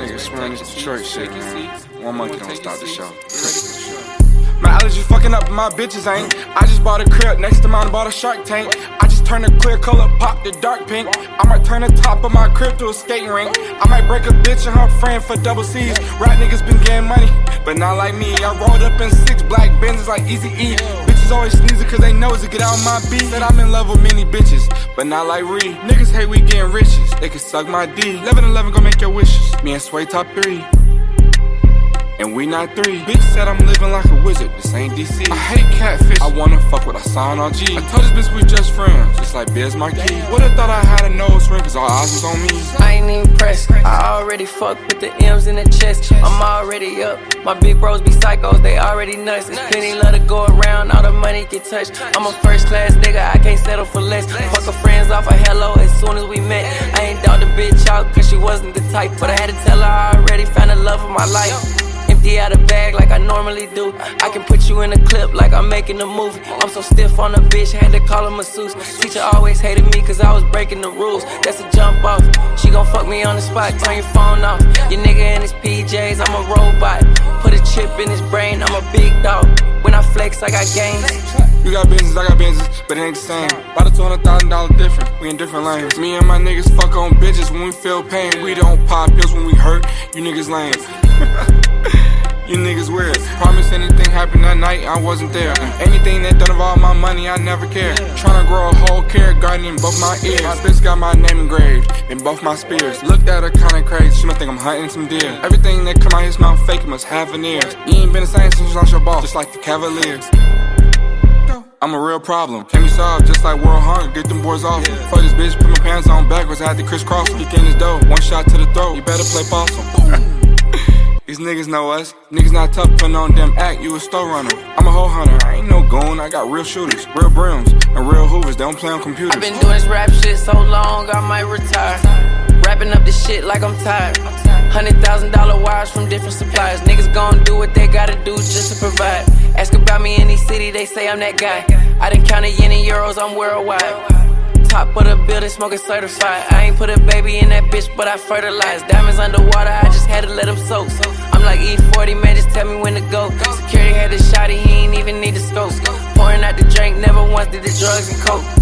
niggas swearing this Detroit shit. One monkey don't stop the show. My allergies fucking up my bitches ain't. I just bought a crib next to mine, bought a shark tank. I just turned a clear color pop to dark pink. I might turn the top of my crib to a skating rink. I might break a bitch and her friend for double C's. Rap niggas been getting money, but not like me. I rolled up in six black Benzes like Eazy E. Bitches always sneezing cause they know it's to get out my beat. Said I'm in love with many bitches, but not like Reed. Niggas hate we getting riches, they can suck my D. 11 11 gon' make your wishes. Me and Sway top three. And we not three. Bitch said I'm living like a wizard. This ain't DC. I hate catfish. I wanna fuck with a sign on G. I told this bitch we just friends, just like Biz Markie. Would've thought I had a nose ring, cause all eyes was on me. I ain't even pressed. I already fucked with the M's in the chest. I'm already up. My big bros be psychos, they already nuts. There's plenty love to go around, all the money get touched. I'm a first class nigga, I can't settle for less. Fuck her friends off a hello as soon as we met. I ain't doubt the bitch out, cause she wasn't the type. But I had to tell her I already found the love of my life. Empty out a bag like I normally do. I can put you in a clip like I'm making a movie. I'm so stiff on a bitch, had to call a masseuse. Teacher always hated me cause I was breaking the rules. That's a jump off. She gon' fuck me on the spot, turn your phone off. Your nigga I'm a robot. Put a chip in his brain, I'm a big dog. When I flex, I got gains. You got business, I got business, but it ain't the same. About a two hundred thousand dollar difference, we in different lanes. Me and my niggas fuck on bitches when we feel pain. We don't pop pills when we hurt. You niggas lame. you niggas weird. Anything happened that night, I wasn't there. Anything that done involve my money, I never care. Tryna grow a whole carrot garden in both my ears. My bitch got my name engraved in both my spears. Looked at her kinda crazy, she might think I'm hunting some deer. Everything that come out his mouth fake, must have an ear. You ain't been the same since you lost your ball, just like the Cavaliers. I'm a real problem. Can be solved just like World Hunger. Get them boys off. Fuck this bitch, put my pants on backwards. I had to crisscross him. Kick in his dough. One shot to the throat. You better play possum. Niggas know us. Niggas not tough, putting on them act. You a store runner. I'm a hoe hunter. I ain't no goon. I got real shooters, real brims, and real hoovers. They don't play on computers. I've been doing this rap shit so long, I might retire. Wrapping up this shit like I'm tired. Hundred thousand dollar wires from different suppliers. Niggas gon' do what they gotta do just to provide. Ask about me in any city, they say I'm that guy. I done counted yen and euros, I'm worldwide. Top of the building, smoking certified. I ain't put a baby in that bitch, but I fertilized. Diamonds underwater, I just did the drugs and coke.